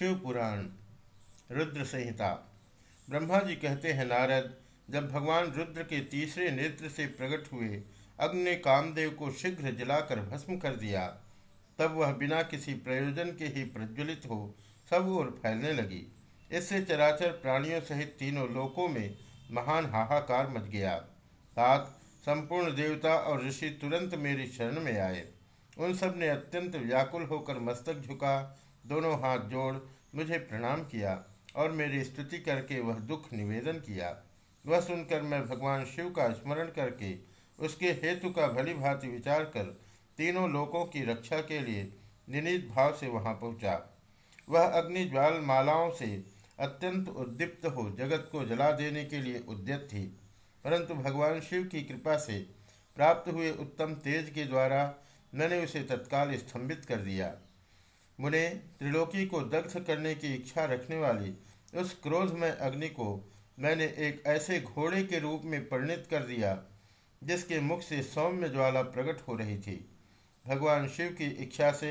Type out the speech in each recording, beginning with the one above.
शिव पुराण रुद्र संहिता ब्रह्मा जी कहते हैं, नारद, जब भगवान रुद्र के तीसरे नेत्र से प्रकट हुए, अग्नि ने कामदेव को शीघ्र जलाकर भस्म कर दिया, तब वह बिना किसी प्रयोजन के ही प्रज्वलित हो सब ओर फैलने लगी। इससे चराचर प्राणियों सहित तीनों लोकों में महान हाहाकार मच गया। तात संपूर्ण देवता और ऋषि तुरंत मेरी शरण में आए। उन सबने अत्यंत व्याकुल होकर मस्तक झुका दोनों हाथ जोड़ मुझे प्रणाम किया और मेरी स्तुति करके वह दुख निवेदन किया। वह सुनकर मैं भगवान शिव का स्मरण करके उसके हेतु का भली भांति विचार कर तीनों लोकों की रक्षा के लिए निनित भाव से वहाँ पहुँचा। वह अग्नि ज्वाल मालाओं से अत्यंत उद्दीप्त हो जगत को जला देने के लिए उद्यत थी, परंतु भगवान शिव की कृपा से प्राप्त हुए उत्तम तेज के द्वारा मैंने उसे तत्काल स्तंभित कर दिया। मुने त्रिलोकी को दग्ध करने की इच्छा रखने वाली उस क्रोध में अग्नि को मैंने एक ऐसे घोड़े के रूप में परिणित कर दिया, जिसके मुख से सौम्य ज्वाला प्रकट हो रही थी। भगवान शिव की इच्छा से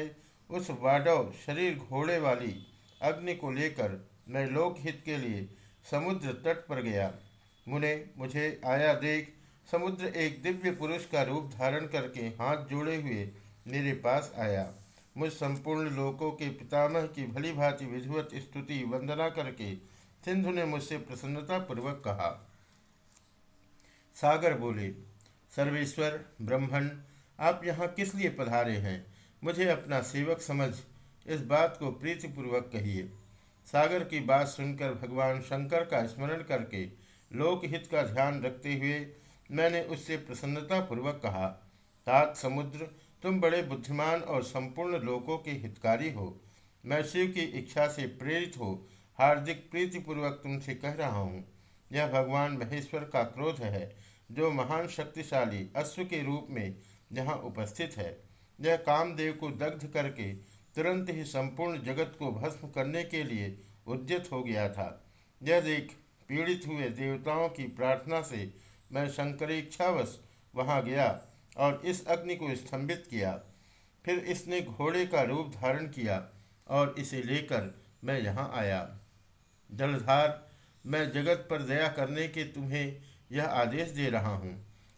उस वाडव शरीर घोड़े वाली अग्नि को लेकर मैं लोकहित के लिए समुद्र तट पर गया। मुने, मुझे आया देख समुद्र एक दिव्य पुरुष का रूप धारण करके हाथ जोड़े हुए मेरे पास आया। मुझ संपूर्ण लोकों के पितामह की भली भांति विधिवत स्तुति, वंदना करके सिंधु ने मुझसे प्रसन्नता पूर्वक कहा। सागर बोले, सर्वेश्वर, ब्रह्मण, आप यहाँ किस लिए पधारे हैं? मुझे अपना सेवक समझ, इस बात को प्रीतिपूर्वक कहिए सागर की बात सुनकर भगवान शंकर का स्मरण करके लोकहित का ध्यान रखते हुए मैंने उससे प्रसन्नता पूर्वक कहा, तात समुद्र तुम बड़े बुद्धिमान और संपूर्ण लोकों के हितकारी हो। मैं शिव की इच्छा से प्रेरित हो, हार्दिक प्रीतिपूर्वक तुमसे कह रहा हूँ। यह भगवान महेश्वर का क्रोध है, जो महान शक्तिशाली अश्व के रूप में यहाँ उपस्थित है। यह कामदेव को दग्ध करके तुरंत ही संपूर्ण जगत को भस्म करने के लिए उद्यत हो गया था। यह देख पीड़ित हुए देवताओं की प्रार्थना से मैं शंकरेच्छावश वहाँ गया। और इस अग्नि को स्तंभित किया। फिर इसने घोड़े का रूप धारण किया और इसे लेकर मैं यहाँ आया। जलधार, मैं जगत पर दया करने के तुम्हें यह आदेश दे रहा हूँ।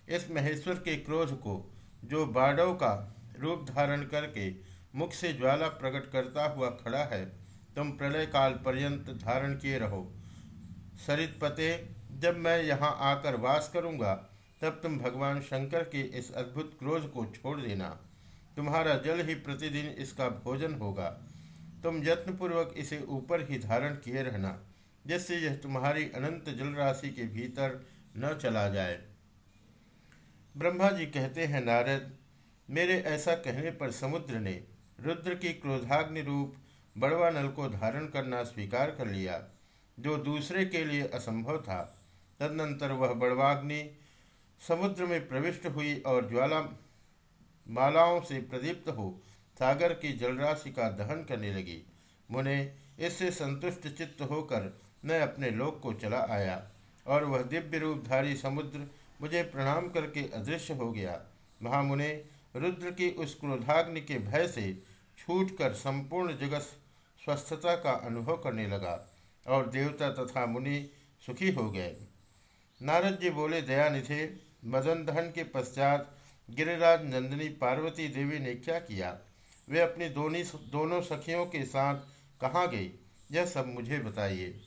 इस महेश्वर के क्रोध को जो बाडव का रूप धारण करके मुख से ज्वाला प्रकट करता हुआ खड़ा है, तुम प्रलय काल पर्यंत धारण किए रहो। सरित पते, जब मैं यहाँ आकर वास करूँगा तब तुम भगवान शंकर के इस अद्भुत क्रोध को छोड़ देना। तुम्हारा जल ही प्रतिदिन इसका भोजन होगा। तुम यत्नपूर्वक इसे ऊपर ही धारण किए रहना, जिससे यह तुम्हारी अनंत जल राशि के भीतर न चला जाए। ब्रह्मा जी कहते हैं, नारद, मेरे ऐसा कहने पर समुद्र ने रुद्र की क्रोधाग्नि रूप बड़वा नल को धारण करना स्वीकार कर लिया, जो दूसरे के लिए असंभव था। तदनंतर वह बड़वाग्नि समुद्र में प्रविष्ट हुई और ज्वाला मालाओं से प्रदीप्त हो सागर की जलराशि का दहन करने लगी। मुने, इससे संतुष्ट चित्त होकर मैं अपने लोक को चला आया और वह दिव्य रूपधारी समुद्र मुझे प्रणाम करके अदृश्य हो गया। महामुने, रुद्र की उस क्रोधाग्नि के भय से छूटकर संपूर्ण जगत स्वस्थता का अनुभव करने लगा और देवता तथा मुनि सुखी हो गए। नारद जी बोले, दयानिधे मदन दहन के पश्चात गिरिराज नंदिनी पार्वती देवी ने क्या किया? वे अपनी दोनों दोनों सखियों के साथ कहाँ गई? यह सब मुझे बताइए।